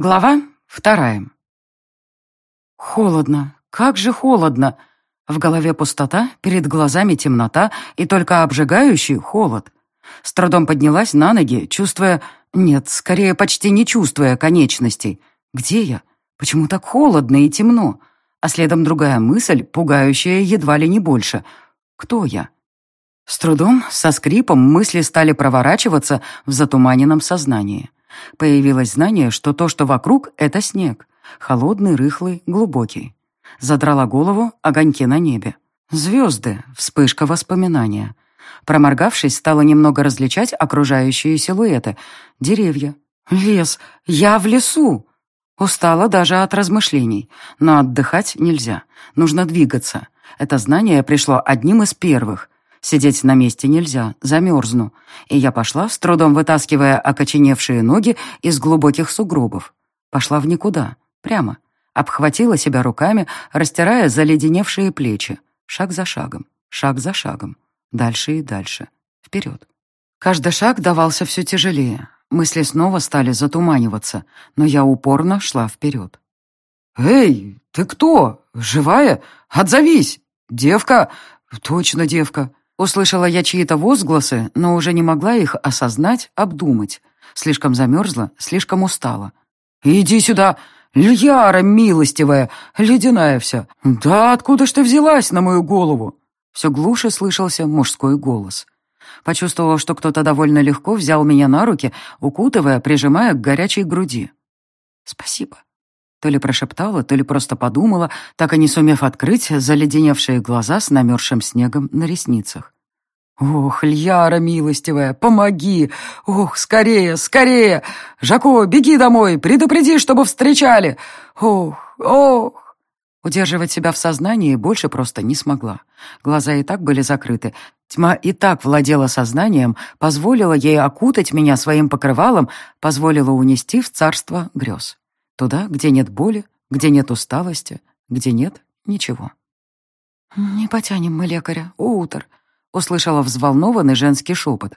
Глава вторая. Холодно, как же холодно. В голове пустота, перед глазами темнота и только обжигающий холод. С трудом поднялась на ноги, чувствуя... Нет, скорее, почти не чувствуя конечностей. Где я? Почему так холодно и темно? А следом другая мысль, пугающая едва ли не больше. Кто я? С трудом, со скрипом, мысли стали проворачиваться в затуманенном сознании. Появилось знание, что то, что вокруг, — это снег. Холодный, рыхлый, глубокий. Задрала голову, огоньки на небе. Звезды, вспышка воспоминания. Проморгавшись, стала немного различать окружающие силуэты. Деревья. Лес. Я в лесу. Устала даже от размышлений. Но отдыхать нельзя. Нужно двигаться. Это знание пришло одним из первых — Сидеть на месте нельзя, замерзну. И я пошла, с трудом вытаскивая окоченевшие ноги из глубоких сугробов. Пошла в никуда, прямо. Обхватила себя руками, растирая заледеневшие плечи. Шаг за шагом, шаг за шагом. Дальше и дальше. Вперед. Каждый шаг давался все тяжелее. Мысли снова стали затуманиваться, но я упорно шла вперед. «Эй, ты кто? Живая? Отзовись! Девка! Точно девка! Услышала я чьи-то возгласы, но уже не могла их осознать, обдумать. Слишком замерзла, слишком устала. «Иди сюда! Льяра милостивая! Ледяная вся! Да откуда ж ты взялась на мою голову?» Все глуше слышался мужской голос. Почувствовала, что кто-то довольно легко взял меня на руки, укутывая, прижимая к горячей груди. «Спасибо». То ли прошептала, то ли просто подумала, так и не сумев открыть заледеневшие глаза с намерзшим снегом на ресницах. «Ох, Льяра милостивая, помоги! Ох, скорее, скорее! Жако, беги домой, предупреди, чтобы встречали! Ох, ох!» Удерживать себя в сознании больше просто не смогла. Глаза и так были закрыты. Тьма и так владела сознанием, позволила ей окутать меня своим покрывалом, позволила унести в царство грез. Туда, где нет боли, где нет усталости, где нет ничего. «Не потянем мы лекаря, утр», — услышала взволнованный женский шепот.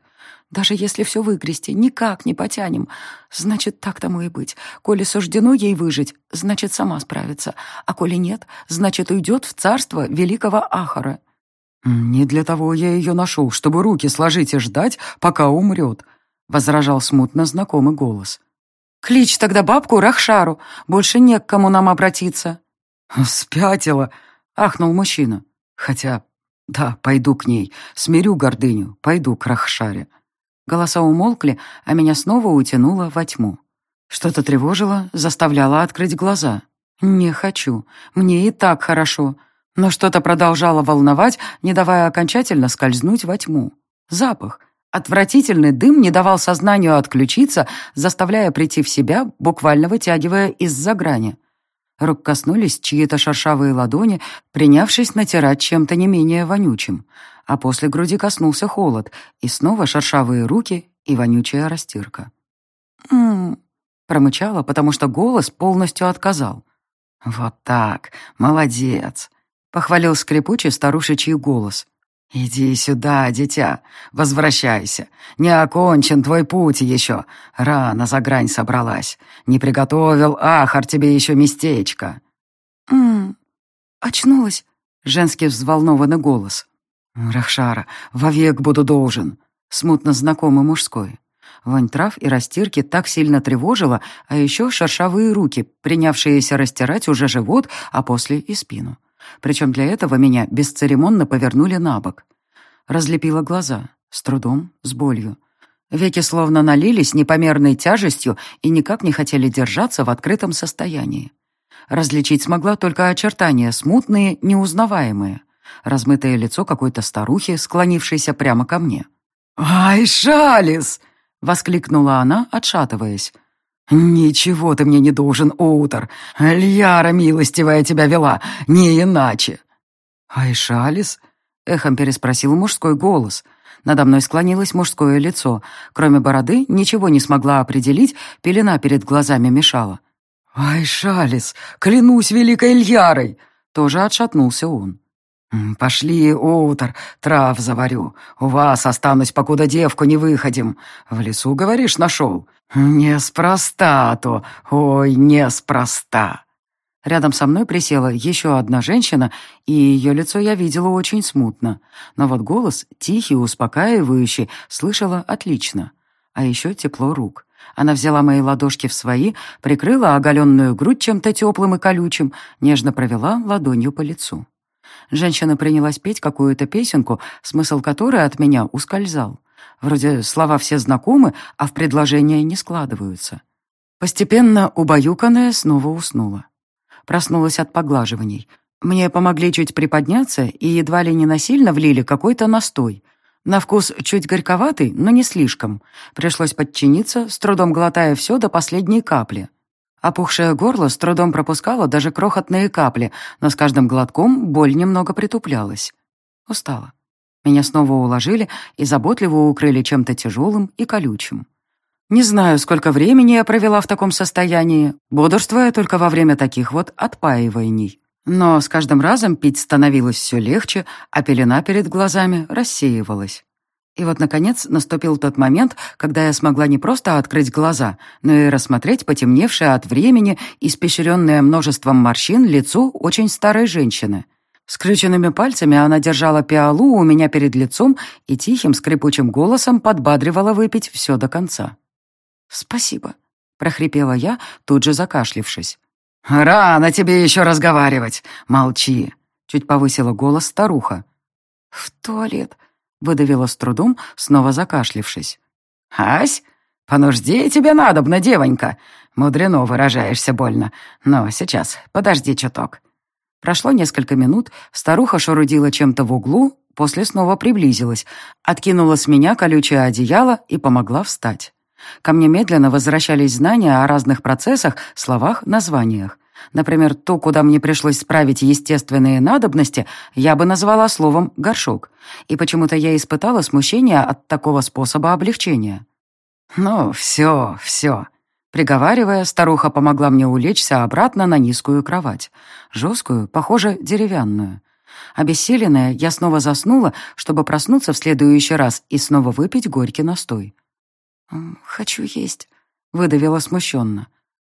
«Даже если все выгрести, никак не потянем. Значит, так тому и быть. Коли суждено ей выжить, значит, сама справится. А коли нет, значит, уйдет в царство великого Ахара». «Не для того я ее нашел, чтобы руки сложить и ждать, пока умрет», — возражал смутно знакомый голос. «Клич тогда бабку Рахшару. Больше не к кому нам обратиться». «Спятила», — ахнул мужчина. «Хотя, да, пойду к ней. Смирю гордыню. Пойду к Рахшаре». Голоса умолкли, а меня снова утянуло во тьму. Что-то тревожило, заставляло открыть глаза. «Не хочу. Мне и так хорошо». Но что-то продолжало волновать, не давая окончательно скользнуть во тьму. Запах — Отвратительный дым не давал сознанию отключиться, заставляя прийти в себя, буквально вытягивая из-за грани. Рук коснулись чьи-то шершавые ладони, принявшись натирать чем-то не менее вонючим. А после груди коснулся холод, и снова шершавые руки и вонючая растирка. «М-м-м», промычала, потому что голос полностью отказал. «Вот так, молодец», — похвалил скрипучий старушечий голос. «Иди сюда, дитя, возвращайся. Не окончен твой путь еще. Рано за грань собралась. Не приготовил Ахар тебе еще местечко». «М-м, очнулась?» — женский взволнованный голос. «Рахшара, вовек буду должен», — смутно знакомый мужской. Вонь трав и растирки так сильно тревожила, а еще шершавые руки, принявшиеся растирать уже живот, а после и спину. Причем для этого меня бесцеремонно повернули на бок. Разлепила глаза, с трудом, с болью. Веки словно налились непомерной тяжестью и никак не хотели держаться в открытом состоянии. Различить смогла только очертания, смутные, неузнаваемые. Размытое лицо какой-то старухи, склонившейся прямо ко мне. «Ай, Шалис!» — воскликнула она, отшатываясь. «Ничего ты мне не должен, Оутер. Льяра милостивая тебя вела, не иначе». «Айшалис?» — эхом переспросил мужской голос. Надо мной склонилось мужское лицо. Кроме бороды ничего не смогла определить, пелена перед глазами мешала. «Айшалис, клянусь великой Льярой!» Тоже отшатнулся он. «Пошли, Оутер, трав заварю. У вас останусь, покуда девку не выходим. В лесу, говоришь, нашел. «Неспроста-то, ой, неспроста!» Рядом со мной присела еще одна женщина, и ее лицо я видела очень смутно. Но вот голос, тихий, успокаивающий, слышала отлично. А еще тепло рук. Она взяла мои ладошки в свои, прикрыла оголенную грудь чем-то теплым и колючим, нежно провела ладонью по лицу. Женщина принялась петь какую-то песенку, смысл которой от меня ускользал. Вроде слова все знакомы, а в предложения не складываются. Постепенно убаюканная снова уснула. Проснулась от поглаживаний. Мне помогли чуть приподняться и едва ли не насильно влили какой-то настой. На вкус чуть горьковатый, но не слишком. Пришлось подчиниться, с трудом глотая все до последней капли. Опухшее горло с трудом пропускало даже крохотные капли, но с каждым глотком боль немного притуплялась. Устала. Меня снова уложили и заботливо укрыли чем-то тяжелым и колючим. Не знаю, сколько времени я провела в таком состоянии, бодрствуя только во время таких вот отпаиваний. Но с каждым разом пить становилось все легче, а пелена перед глазами рассеивалась. И вот, наконец, наступил тот момент, когда я смогла не просто открыть глаза, но и рассмотреть потемневшее от времени, испещренное множеством морщин лицо очень старой женщины. Скрюченными пальцами она держала пиалу у меня перед лицом и тихим скрипучим голосом подбадривала выпить все до конца. «Спасибо», — прохрипела я, тут же закашлившись. «Рано тебе еще разговаривать. Молчи», — чуть повысила голос старуха. «В туалет», выдавила с трудом, снова закашлившись. «Ась, по нужде тебе надобно, девонька. Мудрено выражаешься больно. Но сейчас, подожди чуток». Прошло несколько минут, старуха шарудила чем-то в углу, после снова приблизилась, откинула с меня колючее одеяло и помогла встать. Ко мне медленно возвращались знания о разных процессах, словах, названиях. Например, то, куда мне пришлось справить естественные надобности, я бы назвала словом «горшок». И почему-то я испытала смущение от такого способа облегчения. «Ну, все, все». Приговаривая, старуха помогла мне улечься обратно на низкую кровать. Жесткую, похоже, деревянную. Обессиленная, я снова заснула, чтобы проснуться в следующий раз и снова выпить горький настой. «Хочу есть», — выдавила смущенно.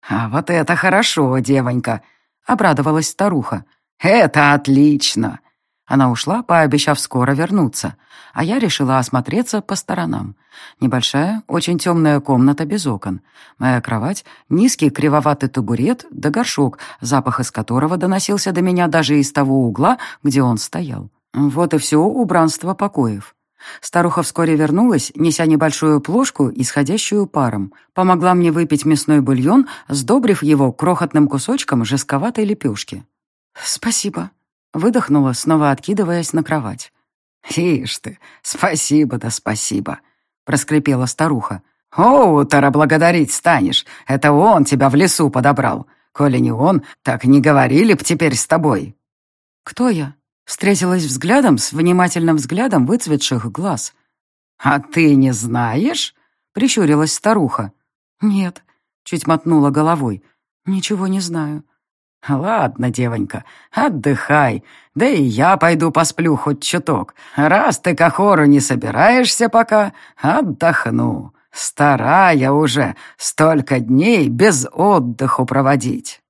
«А вот это хорошо, девонька!» — обрадовалась старуха. «Это отлично!» Она ушла, пообещав скоро вернуться, а я решила осмотреться по сторонам. Небольшая, очень темная комната без окон. Моя кровать, низкий кривоватый табурет да горшок, запах из которого доносился до меня даже из того угла, где он стоял. Вот и все убранство покоев. Старуха вскоре вернулась, неся небольшую плошку, исходящую паром. Помогла мне выпить мясной бульон, сдобрив его крохотным кусочком жестковатой лепешки. «Спасибо», — выдохнула, снова откидываясь на кровать. «Ишь ты, спасибо да спасибо», — проскрипела старуха. «Оутера благодарить станешь, это он тебя в лесу подобрал. Коли не он, так не говорили б теперь с тобой». «Кто я?» Встретилась взглядом с внимательным взглядом выцветших глаз. «А ты не знаешь?» — прищурилась старуха. «Нет», — чуть мотнула головой. «Ничего не знаю». «Ладно, девонька, отдыхай. Да и я пойду посплю хоть чуток. Раз ты к охору не собираешься пока, отдохну. Старая уже столько дней без отдыху проводить».